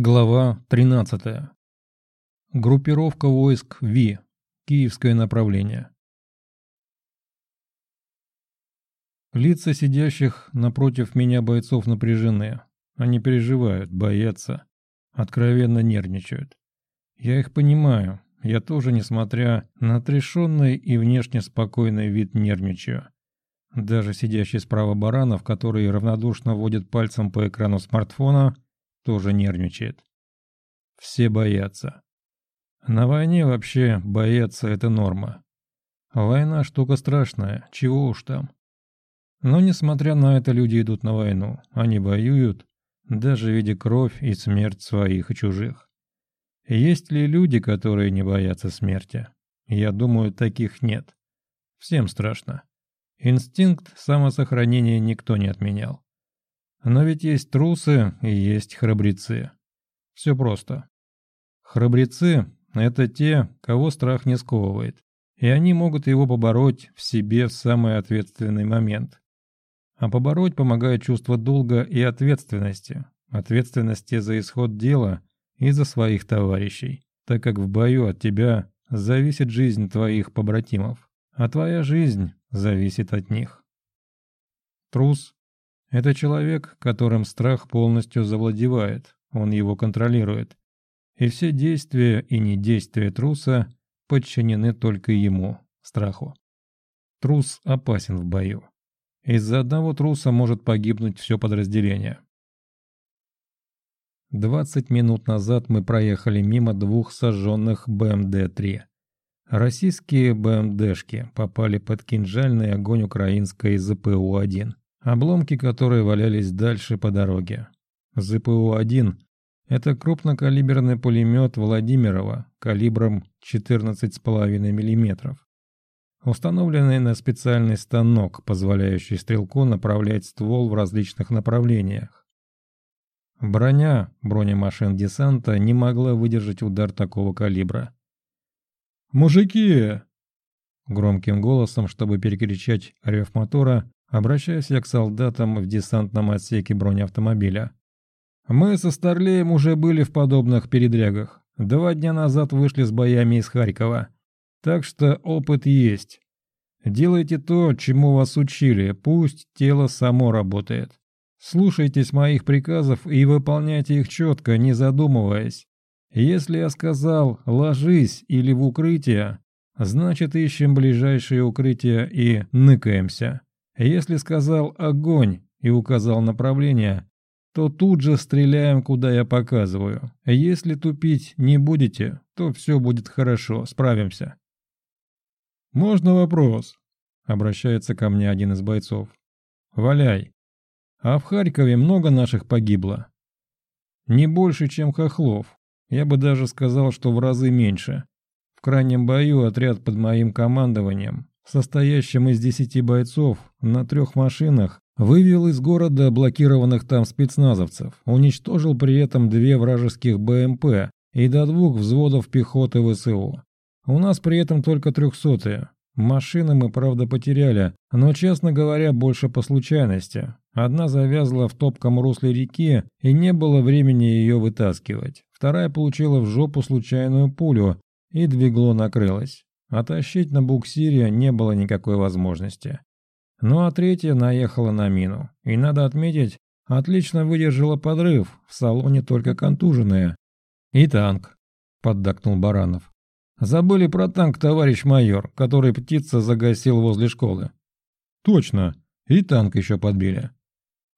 Глава 13. Группировка войск ВИ. Киевское направление. Лица сидящих напротив меня бойцов напряжены. Они переживают, боятся, откровенно нервничают. Я их понимаю. Я тоже, несмотря на отрешенный и внешне спокойный вид, нервничаю. Даже сидящий справа Баранов, который равнодушно водит пальцем по экрану смартфона, тоже нервничает. Все боятся. На войне вообще бояться – это норма. Война – штука страшная, чего уж там. Но несмотря на это, люди идут на войну. Они воюют, даже видя кровь и смерть своих и чужих. Есть ли люди, которые не боятся смерти? Я думаю, таких нет. Всем страшно. Инстинкт самосохранения никто не отменял. Но ведь есть трусы и есть храбрецы. Все просто. Храбрецы – это те, кого страх не сковывает, и они могут его побороть в себе в самый ответственный момент. А побороть помогает чувство долга и ответственности, ответственности за исход дела и за своих товарищей, так как в бою от тебя зависит жизнь твоих побратимов, а твоя жизнь зависит от них. Трус это человек, которым страх полностью завладевает, он его контролирует. И все действия и недействия труса подчинены только ему, страху. Трус опасен в бою. Из-за одного труса может погибнуть все подразделение. 20 минут назад мы проехали мимо двух сожженных БМД-3. Российские БМДшки попали под кинжальный огонь украинской ЗПУ-1 обломки которой валялись дальше по дороге. ЗПУ-1 – это крупнокалиберный пулемет Владимирова калибром 14,5 мм, установленный на специальный станок, позволяющий стрелку направлять ствол в различных направлениях. Броня бронемашин десанта не могла выдержать удар такого калибра. «Мужики!» Громким голосом, чтобы перекричать рев мотора, Обращаюсь я к солдатам в десантном отсеке бронеавтомобиля. Мы со Старлеем уже были в подобных передрягах. Два дня назад вышли с боями из Харькова. Так что опыт есть. Делайте то, чему вас учили, пусть тело само работает. Слушайтесь моих приказов и выполняйте их четко, не задумываясь. Если я сказал «ложись» или «в укрытие», значит ищем ближайшее укрытие и ныкаемся. Если сказал «огонь» и указал направление, то тут же стреляем, куда я показываю. Если тупить не будете, то все будет хорошо, справимся. «Можно вопрос?» — обращается ко мне один из бойцов. «Валяй. А в Харькове много наших погибло?» «Не больше, чем хохлов. Я бы даже сказал, что в разы меньше. В крайнем бою отряд под моим командованием состоящим из десяти бойцов на трех машинах, вывел из города блокированных там спецназовцев, уничтожил при этом две вражеских БМП и до двух взводов пехоты ВСУ. У нас при этом только трехсотые. Машины мы, правда, потеряли, но, честно говоря, больше по случайности. Одна завязла в топком русле реки, и не было времени ее вытаскивать. Вторая получила в жопу случайную пулю, и двигло накрылось. Оттащить на буксире не было никакой возможности. Ну а третья наехала на мину. И надо отметить, отлично выдержала подрыв, в салоне только контуженная. «И танк», — поддакнул Баранов. «Забыли про танк, товарищ майор, который птица загасил возле школы». «Точно, и танк еще подбили».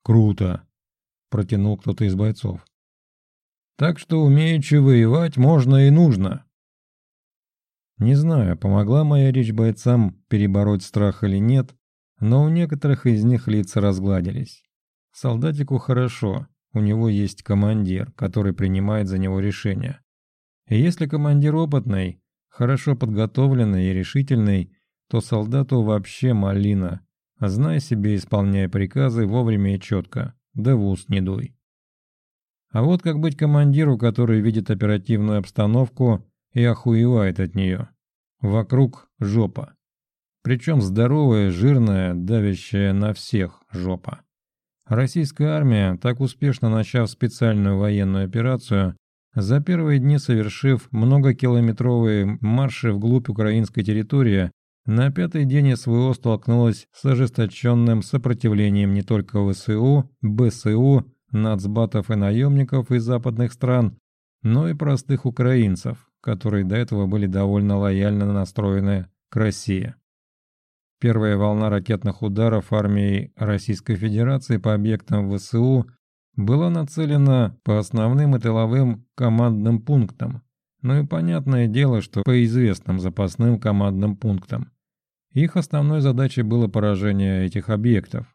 «Круто», — протянул кто-то из бойцов. «Так что умеючи воевать можно и нужно», не знаю, помогла моя речь бойцам перебороть страх или нет, но у некоторых из них лица разгладились. Солдатику хорошо, у него есть командир, который принимает за него решения. И если командир опытный, хорошо подготовленный и решительный, то солдату вообще малина. Знай себе, исполняй приказы вовремя и четко, да в ус не дуй. А вот как быть командиру, который видит оперативную обстановку и охуевает от нее. Вокруг жопа. Причем здоровая, жирная, давящая на всех жопа. Российская армия, так успешно начав специальную военную операцию, за первые дни совершив многокилометровые марши вглубь украинской территории, на пятый день СВО столкнулась с ожесточенным сопротивлением не только ВСУ, БСУ, нацбатов и наемников из западных стран, но и простых украинцев, которые до этого были довольно лояльно настроены к России. Первая волна ракетных ударов армии Российской Федерации по объектам ВСУ была нацелена по основным и тыловым командным пунктам, ну и понятное дело, что по известным запасным командным пунктам. Их основной задачей было поражение этих объектов.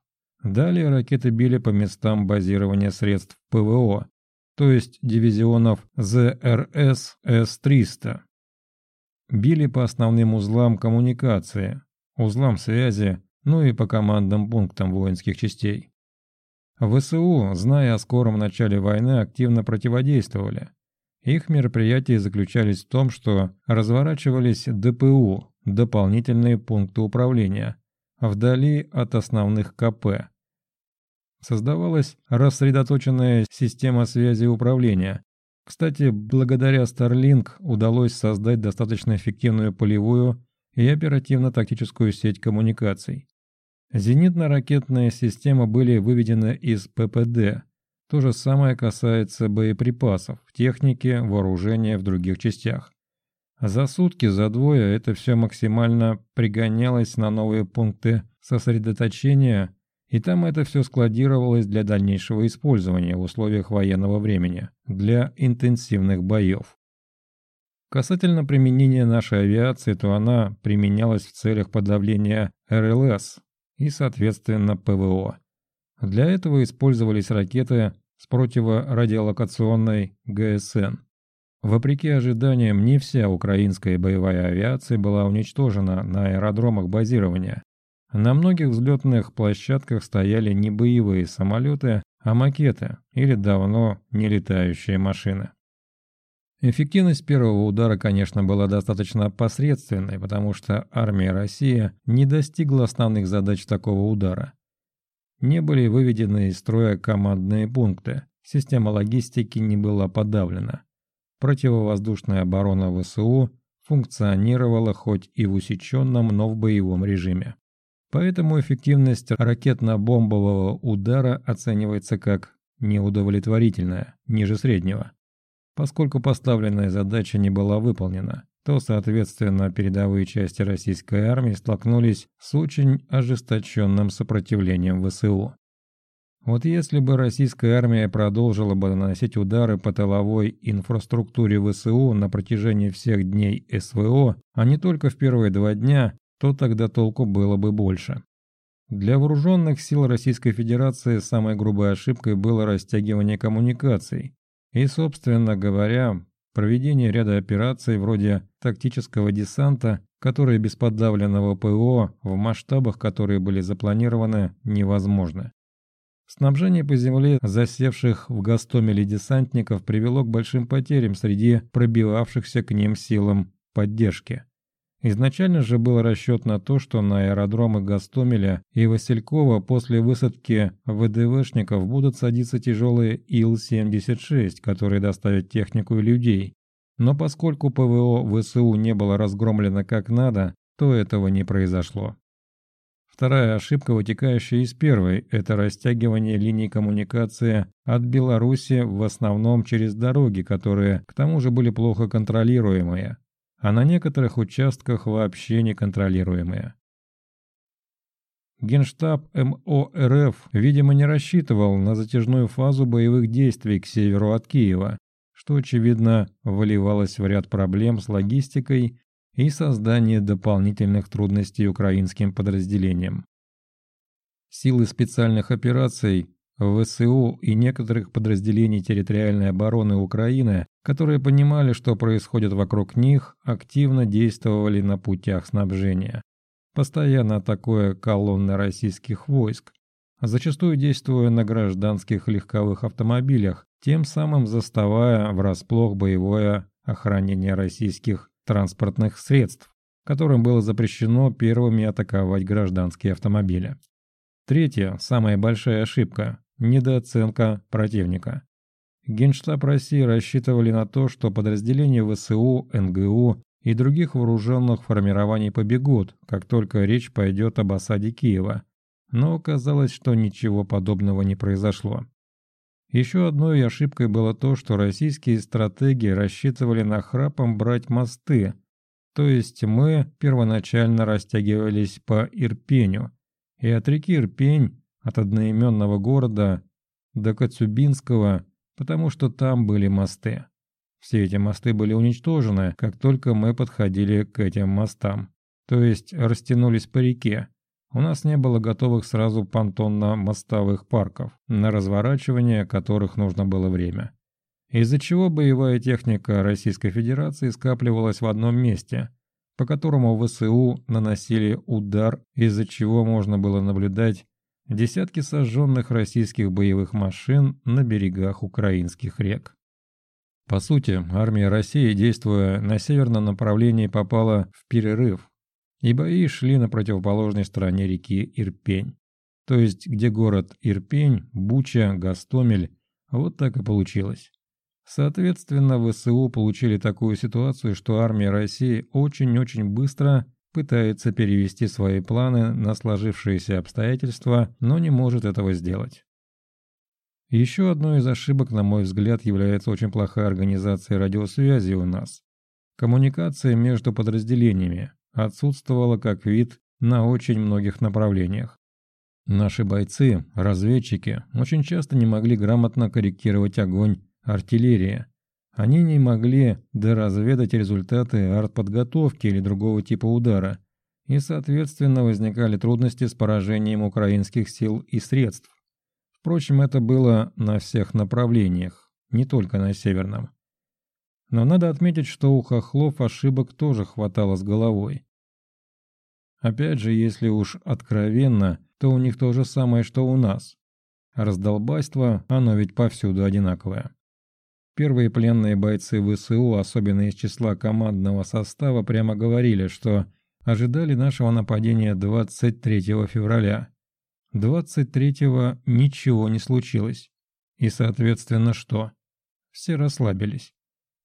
Далее ракеты били по местам базирования средств ПВО, то есть дивизионов ЗРС С-300. Били по основным узлам коммуникации, узлам связи, ну и по командным пунктам воинских частей. ВСУ, зная о скором начале войны, активно противодействовали. Их мероприятия заключались в том, что разворачивались ДПУ, дополнительные пункты управления, вдали от основных КП. Создавалась рассредоточенная система связи и управления. Кстати, благодаря Starlink удалось создать достаточно эффективную полевую и оперативно-тактическую сеть коммуникаций. Зенитно-ракетные системы были выведены из ППД. То же самое касается боеприпасов, техники, вооружения в других частях. За сутки, за двое это все максимально пригонялось на новые пункты сосредоточения, и там это все складировалось для дальнейшего использования в условиях военного времени, для интенсивных боев. Касательно применения нашей авиации, то она применялась в целях подавления РЛС и, соответственно, ПВО. Для этого использовались ракеты с противорадиолокационной ГСН. Вопреки ожиданиям, не вся украинская боевая авиация была уничтожена на аэродромах базирования. На многих взлетных площадках стояли не боевые самолеты, а макеты или давно не летающие машины. Эффективность первого удара, конечно, была достаточно посредственной, потому что армия России не достигла основных задач такого удара. Не были выведены из строя командные пункты, система логистики не была подавлена. Противовоздушная оборона ВСУ функционировала хоть и в усеченном, но в боевом режиме. Поэтому эффективность ракетно-бомбового удара оценивается как неудовлетворительная, ниже среднего. Поскольку поставленная задача не была выполнена, то, соответственно, передовые части российской армии столкнулись с очень ожесточенным сопротивлением ВСУ. Вот если бы российская армия продолжила бы наносить удары по тыловой инфраструктуре ВСУ на протяжении всех дней СВО, а не только в первые два дня, то тогда толку было бы больше. Для вооруженных сил Российской Федерации самой грубой ошибкой было растягивание коммуникаций, и, собственно говоря, проведение ряда операций вроде тактического десанта, которые без подавленного ПО в масштабах, которые были запланированы, невозможно. Снабжение по земле засевших в Гастомеле десантников привело к большим потерям среди пробивавшихся к ним силам поддержки. Изначально же был расчет на то, что на аэродромы Гастомеля и Василькова после высадки ВДВшников будут садиться тяжелые Ил-76, которые доставят технику и людей. Но поскольку ПВО ВСУ не было разгромлено как надо, то этого не произошло. Вторая ошибка, вытекающая из первой, это растягивание линий коммуникации от Беларуси в основном через дороги, которые к тому же были плохо контролируемые а на некоторых участках вообще неконтролируемые. Генштаб МО РФ, видимо, не рассчитывал на затяжную фазу боевых действий к северу от Киева, что, очевидно, выливалось в ряд проблем с логистикой и создание дополнительных трудностей украинским подразделениям. Силы специальных операций ВСУ и некоторых подразделений территориальной обороны Украины, которые понимали, что происходит вокруг них, активно действовали на путях снабжения, постоянно атакуя колонны российских войск, зачастую действуя на гражданских легковых автомобилях, тем самым заставая врасплох боевое охранение российских транспортных средств, которым было запрещено первыми атаковать гражданские автомобили. Третья, самая большая ошибка недооценка противника. Генштаб России рассчитывали на то, что подразделения ВСУ, НГУ и других вооруженных формирований побегут, как только речь пойдет об осаде Киева. Но оказалось, что ничего подобного не произошло. Еще одной ошибкой было то, что российские стратеги рассчитывали на храпом брать мосты, то есть мы первоначально растягивались по Ирпеню, и от реки Ирпень, от одноименного города до Коцюбинского, потому что там были мосты. Все эти мосты были уничтожены, как только мы подходили к этим мостам, то есть растянулись по реке, у нас не было готовых сразу понтонно-мостовых парков, на разворачивание которых нужно было время. Из-за чего боевая техника Российской Федерации скапливалась в одном месте, по которому ВСУ наносили удар, из-за чего можно было наблюдать десятки сожженных российских боевых машин на берегах украинских рек. По сути, армия России, действуя на северном направлении, попала в перерыв и бои шли на противоположной стороне реки Ирпень. То есть, где город Ирпень, Буча, Гастомель, вот так и получилось. Соответственно, ВСУ получили такую ситуацию, что армия России очень-очень быстро пытается перевести свои планы на сложившиеся обстоятельства, но не может этого сделать. Еще одной из ошибок, на мой взгляд, является очень плохая организация радиосвязи у нас. Коммуникация между подразделениями, отсутствовала как вид на очень многих направлениях. Наши бойцы, разведчики, очень часто не могли грамотно корректировать огонь артиллерии. Они не могли доразведать результаты артподготовки или другого типа удара, и, соответственно, возникали трудности с поражением украинских сил и средств. Впрочем, это было на всех направлениях, не только на северном. Но надо отметить, что у хохлов ошибок тоже хватало с головой. Опять же, если уж откровенно, то у них то же самое, что у нас. Раздолбайство, оно ведь повсюду одинаковое. Первые пленные бойцы ВСУ, особенно из числа командного состава, прямо говорили, что ожидали нашего нападения 23 февраля. 23-го ничего не случилось. И, соответственно, что? Все расслабились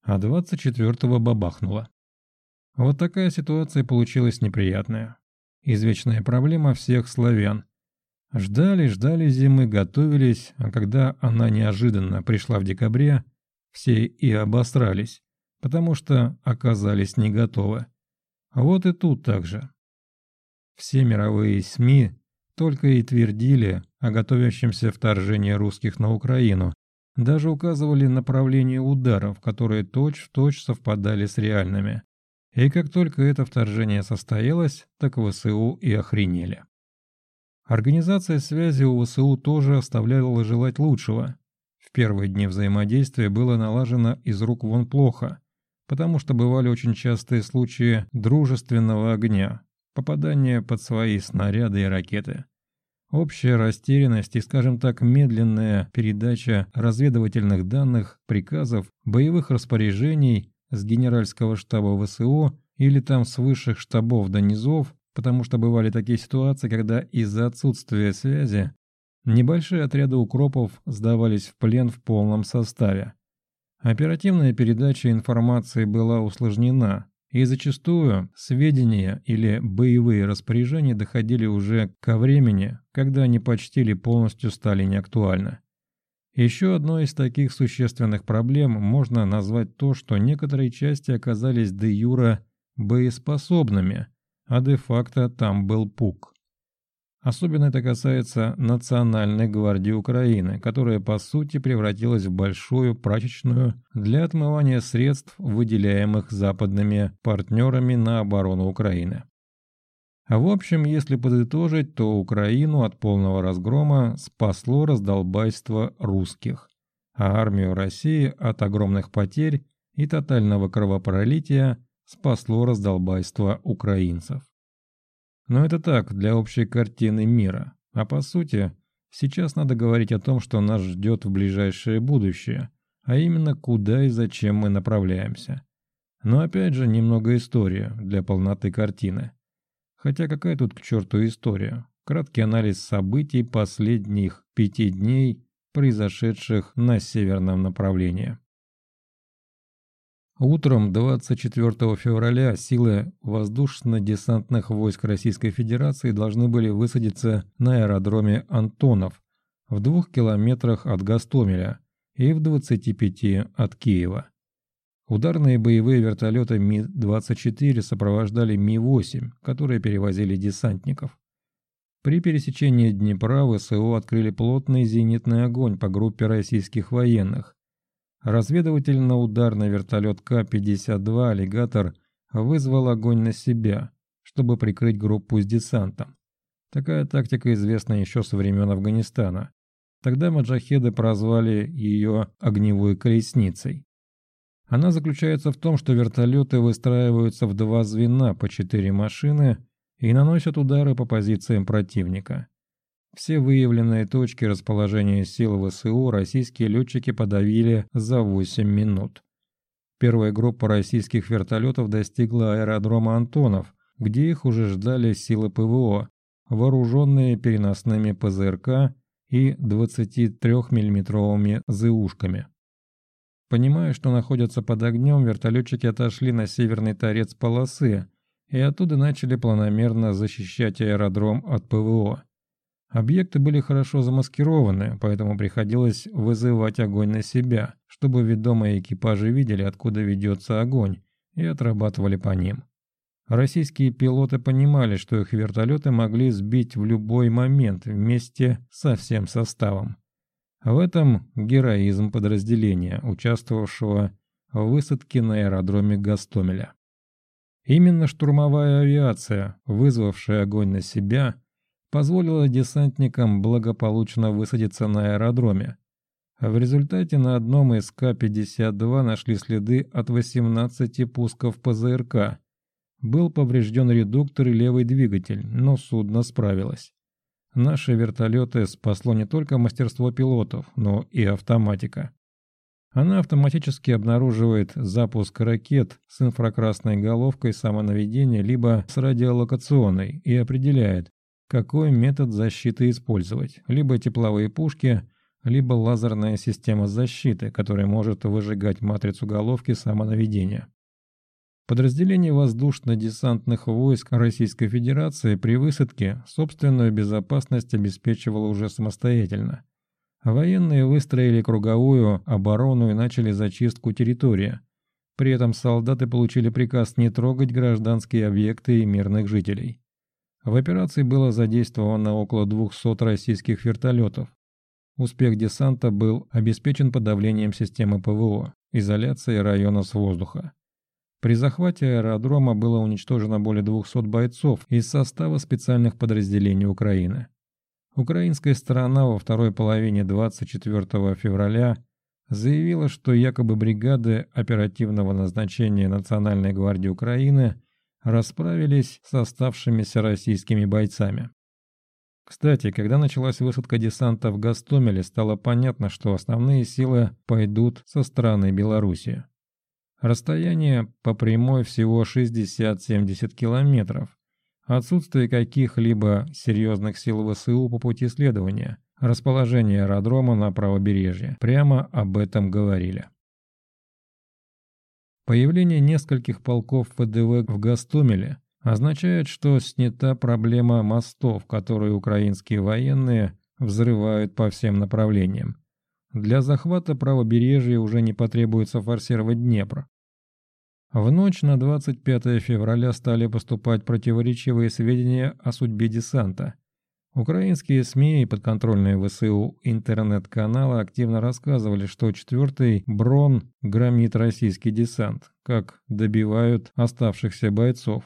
а 24-го бабахнуло. Вот такая ситуация получилась неприятная. Извечная проблема всех славян. Ждали, ждали зимы, готовились, а когда она неожиданно пришла в декабре, все и обосрались, потому что оказались не готовы. Вот и тут так же. Все мировые СМИ только и твердили о готовящемся вторжении русских на Украину, даже указывали направление ударов, которые точь-в-точь точь совпадали с реальными. И как только это вторжение состоялось, так ВСУ и охренели. Организация связи у ВСУ тоже оставляла желать лучшего. Первые дни взаимодействия было налажено из рук вон плохо, потому что бывали очень частые случаи дружественного огня, попадания под свои снаряды и ракеты. Общая растерянность и, скажем так, медленная передача разведывательных данных, приказов, боевых распоряжений с генеральского штаба ВСО или там с высших штабов до низов, потому что бывали такие ситуации, когда из-за отсутствия связи небольшие отряды укропов сдавались в плен в полном составе. Оперативная передача информации была усложнена, и зачастую сведения или боевые распоряжения доходили уже ко времени, когда они почти или полностью стали неактуальны. Еще одной из таких существенных проблем можно назвать то, что некоторые части оказались де юра боеспособными, а де-факто там был пук. Особенно это касается Национальной гвардии Украины, которая по сути превратилась в большую прачечную для отмывания средств, выделяемых западными партнерами на оборону Украины. В общем, если подытожить, то Украину от полного разгрома спасло раздолбайство русских, а армию России от огромных потерь и тотального кровопролития спасло раздолбайство украинцев. Но это так, для общей картины мира. А по сути, сейчас надо говорить о том, что нас ждет в ближайшее будущее, а именно куда и зачем мы направляемся. Но опять же, немного история для полноты картины. Хотя какая тут к черту история? краткий анализ событий последних пяти дней, произошедших на северном направлении. Утром 24 февраля силы воздушно-десантных войск Российской Федерации должны были высадиться на аэродроме Антонов в двух километрах от Гастомеля и в 25 от Киева. Ударные боевые вертолеты Ми-24 сопровождали Ми-8, которые перевозили десантников. При пересечении Днепра ВСУ открыли плотный зенитный огонь по группе российских военных, Разведывательно-ударный вертолет К-52 «Аллигатор» вызвал огонь на себя, чтобы прикрыть группу с десантом. Такая тактика известна еще со времен Афганистана. Тогда маджахеды прозвали ее «огневой колесницей». Она заключается в том, что вертолеты выстраиваются в два звена по четыре машины и наносят удары по позициям противника. Все выявленные точки расположения сил ВСУ российские летчики подавили за 8 минут. Первая группа российских вертолетов достигла аэродрома Антонов, где их уже ждали силы ПВО, вооруженные переносными ПЗРК и 23 миллиметровыми ЗУшками. Понимая, что находятся под огнем, вертолетчики отошли на северный торец полосы и оттуда начали планомерно защищать аэродром от ПВО. Объекты были хорошо замаскированы, поэтому приходилось вызывать огонь на себя, чтобы ведомые экипажи видели, откуда ведется огонь, и отрабатывали по ним. Российские пилоты понимали, что их вертолеты могли сбить в любой момент вместе со всем составом. В этом героизм подразделения, участвовавшего в высадке на аэродроме Гастомеля. Именно штурмовая авиация, вызвавшая огонь на себя, позволила десантникам благополучно высадиться на аэродроме. В результате на одном из К-52 нашли следы от 18 пусков ПЗРК. Был поврежден редуктор и левый двигатель, но судно справилось. Наши вертолеты спасло не только мастерство пилотов, но и автоматика. Она автоматически обнаруживает запуск ракет с инфракрасной головкой самонаведения либо с радиолокационной и определяет, какой метод защиты использовать. Либо тепловые пушки, либо лазерная система защиты, которая может выжигать матрицу головки самонаведения. Подразделение воздушно-десантных войск Российской Федерации при высадке собственную безопасность обеспечивало уже самостоятельно. Военные выстроили круговую оборону и начали зачистку территории. При этом солдаты получили приказ не трогать гражданские объекты и мирных жителей. В операции было задействовано около 200 российских вертолетов. Успех десанта был обеспечен подавлением системы ПВО, изоляцией района с воздуха. При захвате аэродрома было уничтожено более 200 бойцов из состава специальных подразделений Украины. Украинская сторона во второй половине 24 февраля заявила, что якобы бригады оперативного назначения Национальной гвардии Украины расправились с оставшимися российскими бойцами. Кстати, когда началась высадка десанта в Гастомеле, стало понятно, что основные силы пойдут со стороны Белоруссии. Расстояние по прямой всего 60-70 километров. Отсутствие каких-либо серьезных сил ВСУ по пути следования, расположение аэродрома на правобережье, прямо об этом говорили. Появление нескольких полков ВДВ в Гастомеле означает, что снята проблема мостов, которые украинские военные взрывают по всем направлениям. Для захвата правобережья уже не потребуется форсировать Днепр. В ночь на 25 февраля стали поступать противоречивые сведения о судьбе десанта. Украинские СМИ и подконтрольные ВСУ интернет-каналы активно рассказывали, что четвертый Брон громит российский десант, как добивают оставшихся бойцов.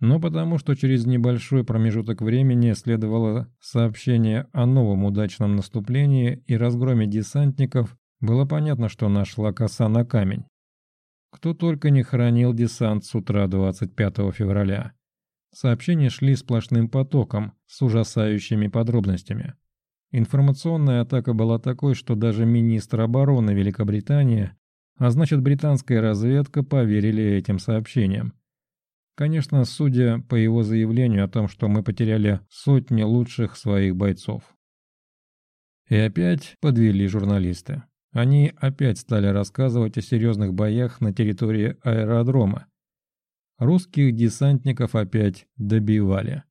Но потому что через небольшой промежуток времени следовало сообщение о новом удачном наступлении и разгроме десантников, было понятно, что нашла коса на камень. Кто только не хранил десант с утра 25 февраля. Сообщения шли сплошным потоком, с ужасающими подробностями. Информационная атака была такой, что даже министр обороны Великобритании, а значит британская разведка, поверили этим сообщениям. Конечно, судя по его заявлению о том, что мы потеряли сотни лучших своих бойцов. И опять подвели журналисты. Они опять стали рассказывать о серьезных боях на территории аэродрома. Русских десантников опять добивали.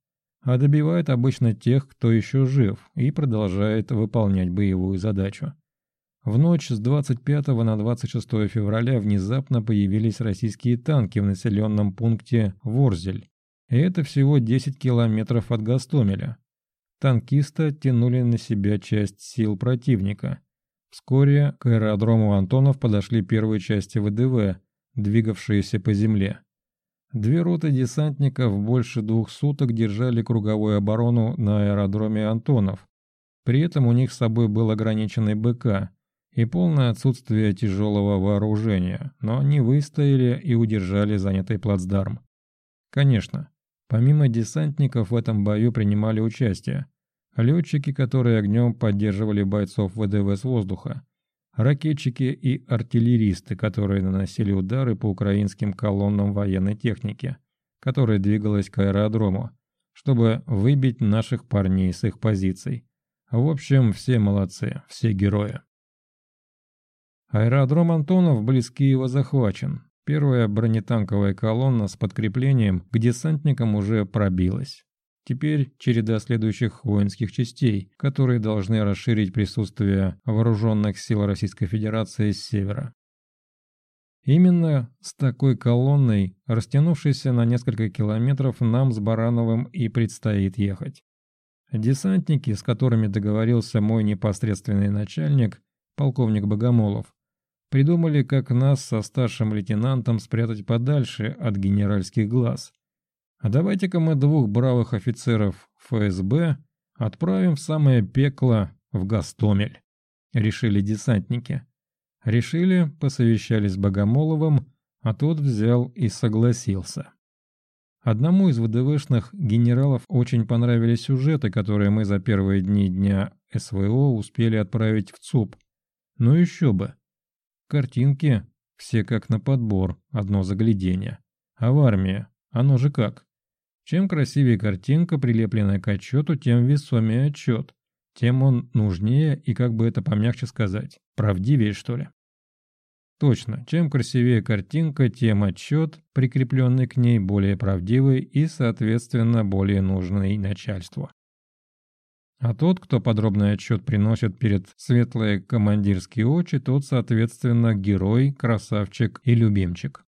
А добивают обычно тех, кто еще жив и продолжает выполнять боевую задачу. В ночь с 25 на 26 февраля внезапно появились российские танки в населенном пункте Ворзель. И это всего 10 километров от Гастомеля. Танкисты тянули на себя часть сил противника. Вскоре к аэродрому Антонов подошли первые части ВДВ, двигавшиеся по земле. Две роты десантников больше двух суток держали круговую оборону на аэродроме Антонов. При этом у них с собой был ограниченный БК – и полное отсутствие тяжелого вооружения, но они выстояли и удержали занятый плацдарм. Конечно, помимо десантников в этом бою принимали участие летчики, которые огнем поддерживали бойцов ВДВ с воздуха, ракетчики и артиллеристы, которые наносили удары по украинским колоннам военной техники, которая двигалась к аэродрому, чтобы выбить наших парней с их позиций. В общем, все молодцы, все герои. Аэродром Антонов близ Киева захвачен. Первая бронетанковая колонна с подкреплением к десантникам уже пробилась. Теперь череда следующих воинских частей, которые должны расширить присутствие вооруженных сил Российской Федерации с севера. Именно с такой колонной, растянувшейся на несколько километров, нам с Барановым и предстоит ехать. Десантники, с которыми договорился мой непосредственный начальник, полковник Богомолов, Придумали, как нас со старшим лейтенантом спрятать подальше от генеральских глаз. А давайте-ка мы двух бравых офицеров ФСБ отправим в самое пекло в Гастомель. Решили десантники. Решили, посовещались с Богомоловым, а тот взял и согласился. Одному из ВДВшных генералов очень понравились сюжеты, которые мы за первые дни дня СВО успели отправить в ЦУП. Ну еще бы. Картинки все как на подбор, одно заглядение. А в армии, оно же как? Чем красивее картинка, прилепленная к отчету, тем весомее отчет. Тем он нужнее и, как бы это помягче сказать, правдивее, что ли. Точно, чем красивее картинка, тем отчет, прикрепленный к ней, более правдивый и, соответственно, более нужный начальству. А тот, кто подробный отчет приносит перед светлые командирские очи, тот, соответственно, герой, красавчик и любимчик.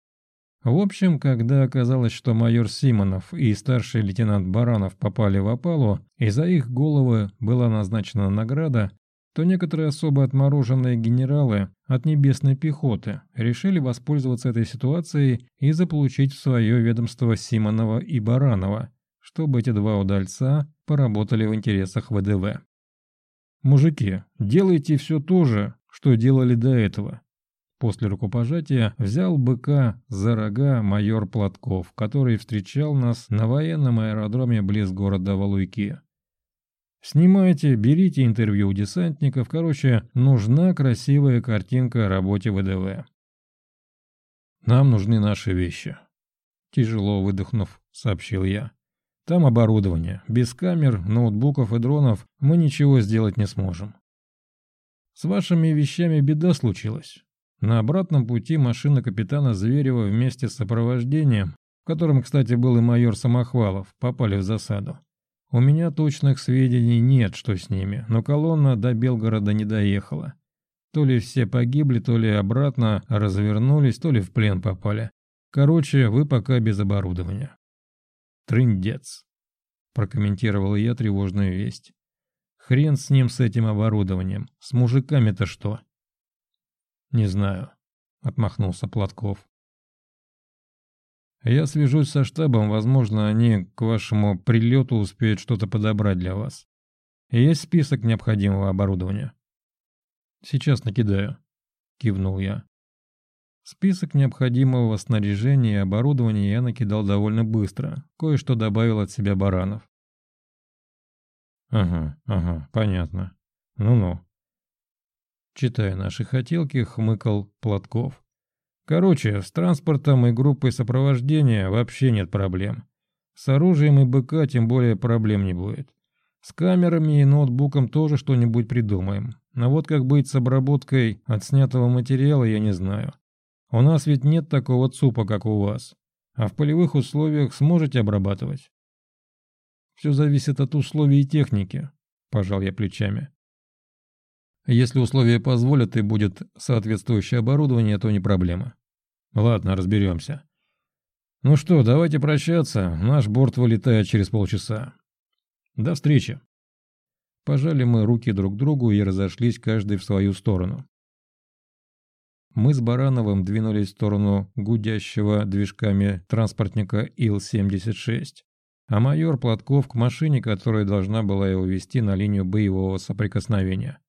В общем, когда оказалось, что майор Симонов и старший лейтенант Баранов попали в опалу, и за их головы была назначена награда, то некоторые особо отмороженные генералы от небесной пехоты решили воспользоваться этой ситуацией и заполучить в свое ведомство Симонова и Баранова, чтобы эти два удальца поработали в интересах ВДВ. «Мужики, делайте все то же, что делали до этого». После рукопожатия взял быка за рога майор Платков, который встречал нас на военном аэродроме близ города Валуйки. Снимайте, берите интервью у десантников, короче, нужна красивая картинка о работе ВДВ. Нам нужны наши вещи. Тяжело выдохнув, сообщил я. Там оборудование. Без камер, ноутбуков и дронов мы ничего сделать не сможем. С вашими вещами беда случилась. На обратном пути машина капитана Зверева вместе с сопровождением, в котором, кстати, был и майор Самохвалов, попали в засаду. У меня точных сведений нет, что с ними, но колонна до Белгорода не доехала. То ли все погибли, то ли обратно развернулись, то ли в плен попали. Короче, вы пока без оборудования. Трындец. Прокомментировал я тревожную весть. Хрен с ним, с этим оборудованием. С мужиками-то что? Не знаю, отмахнулся Платков. Я свяжусь со штабом, возможно, они к вашему прилету успеют что-то подобрать для вас. Есть список необходимого оборудования? Сейчас накидаю, кивнул я. Список необходимого снаряжения и оборудования я накидал довольно быстро, кое-что добавил от себя Баранов. Ага, ага, понятно. Ну-ну. Читая наши хотелки, хмыкал Платков. Короче, с транспортом и группой сопровождения вообще нет проблем. С оружием и БК тем более проблем не будет. С камерами и ноутбуком тоже что-нибудь придумаем. Но вот как быть с обработкой отснятого материала, я не знаю. У нас ведь нет такого ЦУПа, как у вас. А в полевых условиях сможете обрабатывать? Все зависит от условий и техники, пожал я плечами. Если условия позволят и будет соответствующее оборудование, то не проблема. Ладно, разберемся. Ну что, давайте прощаться. Наш борт вылетает через полчаса. До встречи. Пожали мы руки друг другу и разошлись каждый в свою сторону. Мы с Барановым двинулись в сторону гудящего движками транспортника Ил-76, а майор Платков к машине, которая должна была его вести на линию боевого соприкосновения.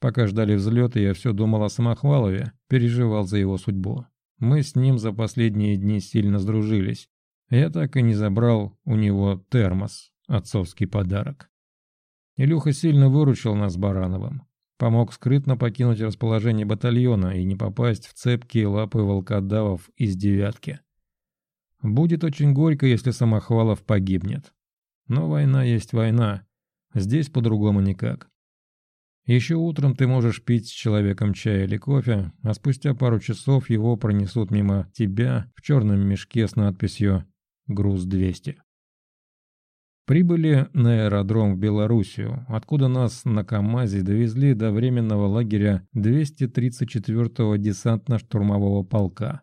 Пока ждали взлета, я все думал о Самохвалове, переживал за его судьбу. Мы с ним за последние дни сильно сдружились. Я так и не забрал у него термос, отцовский подарок. Илюха сильно выручил нас Барановым. Помог скрытно покинуть расположение батальона и не попасть в цепкие лапы волкодавов из девятки. Будет очень горько, если Самохвалов погибнет. Но война есть война. Здесь по-другому никак. Еще утром ты можешь пить с человеком чай или кофе, а спустя пару часов его пронесут мимо тебя в черном мешке с надписью «Груз 200». Прибыли на аэродром в Белоруссию, откуда нас на КАМАЗе довезли до временного лагеря 234-го десантно-штурмового полка.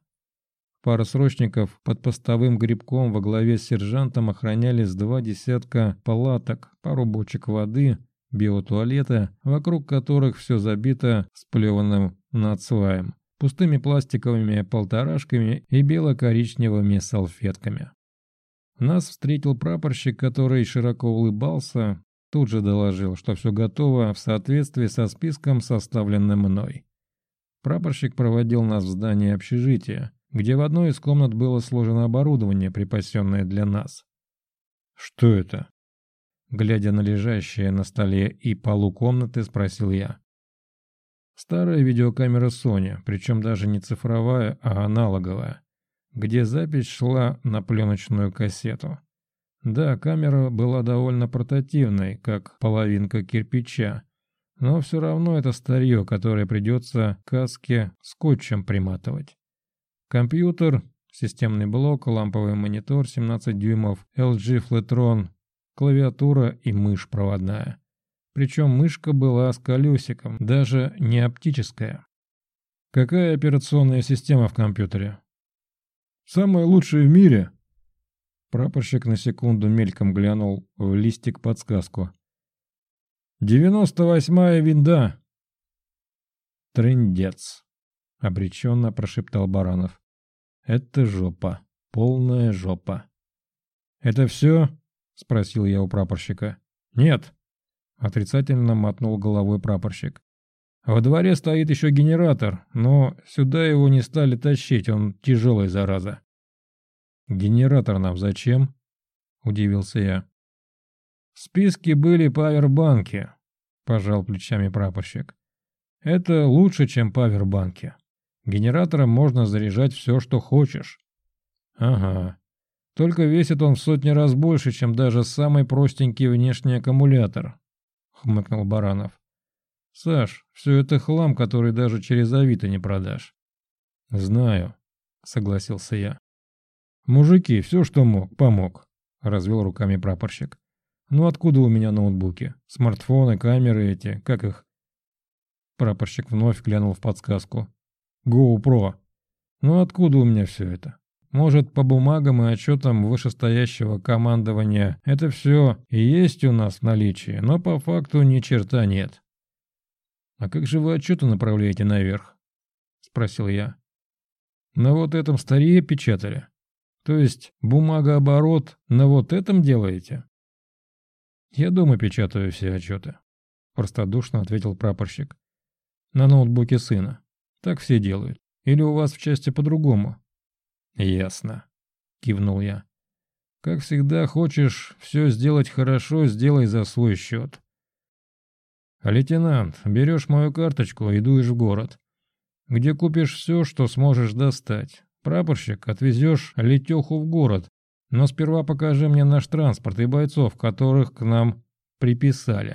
Пара срочников под постовым грибком во главе с сержантом охраняли с два десятка палаток, пару бочек воды, биотуалета, вокруг которых все забито сплеванным нацваем, пустыми пластиковыми полторашками и бело-коричневыми салфетками. Нас встретил прапорщик, который широко улыбался, тут же доложил, что все готово в соответствии со списком, составленным мной. Прапорщик проводил нас в здание общежития, где в одной из комнат было сложено оборудование, припасенное для нас. «Что это?» Глядя на лежащее на столе и полу комнаты, спросил я. Старая видеокамера Sony, причем даже не цифровая, а аналоговая, где запись шла на пленочную кассету. Да, камера была довольно портативной, как половинка кирпича, но все равно это старье, которое придется каске скотчем приматывать. Компьютер, системный блок, ламповый монитор 17 дюймов, LG Flatron клавиатура и мышь проводная. Причем мышка была с колесиком, даже не оптическая. Какая операционная система в компьютере? Самая лучшая в мире. Прапорщик на секунду мельком глянул в листик подсказку. «Девяносто восьмая винда!» «Трындец!» — обреченно прошептал Баранов. «Это жопа. Полная жопа». «Это все?» — спросил я у прапорщика. «Нет», — отрицательно мотнул головой прапорщик. «Во дворе стоит еще генератор, но сюда его не стали тащить, он тяжелый, зараза». «Генератор нам зачем?» — удивился я. «В списке были павербанки», — пожал плечами прапорщик. «Это лучше, чем павербанки. Генератором можно заряжать все, что хочешь». «Ага», только весит он в сотни раз больше, чем даже самый простенький внешний аккумулятор», — хмыкнул Баранов. «Саш, все это хлам, который даже через Авито не продашь». «Знаю», — согласился я. «Мужики, все, что мог, помог», — развел руками прапорщик. «Ну откуда у меня ноутбуки? Смартфоны, камеры эти, как их?» Прапорщик вновь глянул в подсказку. GoPro. Ну откуда у меня все это? Может, по бумагам и отчетам вышестоящего командования это все и есть у нас в наличии, но по факту ни черта нет. «А как же вы отчеты направляете наверх?» — спросил я. «На вот этом старее печатали? То есть бумагооборот на вот этом делаете?» «Я дома печатаю все отчеты», — простодушно ответил прапорщик. «На ноутбуке сына. Так все делают. Или у вас в части по-другому?» «Ясно», — кивнул я. «Как всегда, хочешь все сделать хорошо, сделай за свой счет». «Лейтенант, берешь мою карточку и дуешь в город. где купишь все, что сможешь достать. Прапорщик, отвезешь Летеху в город, но сперва покажи мне наш транспорт и бойцов, которых к нам приписали.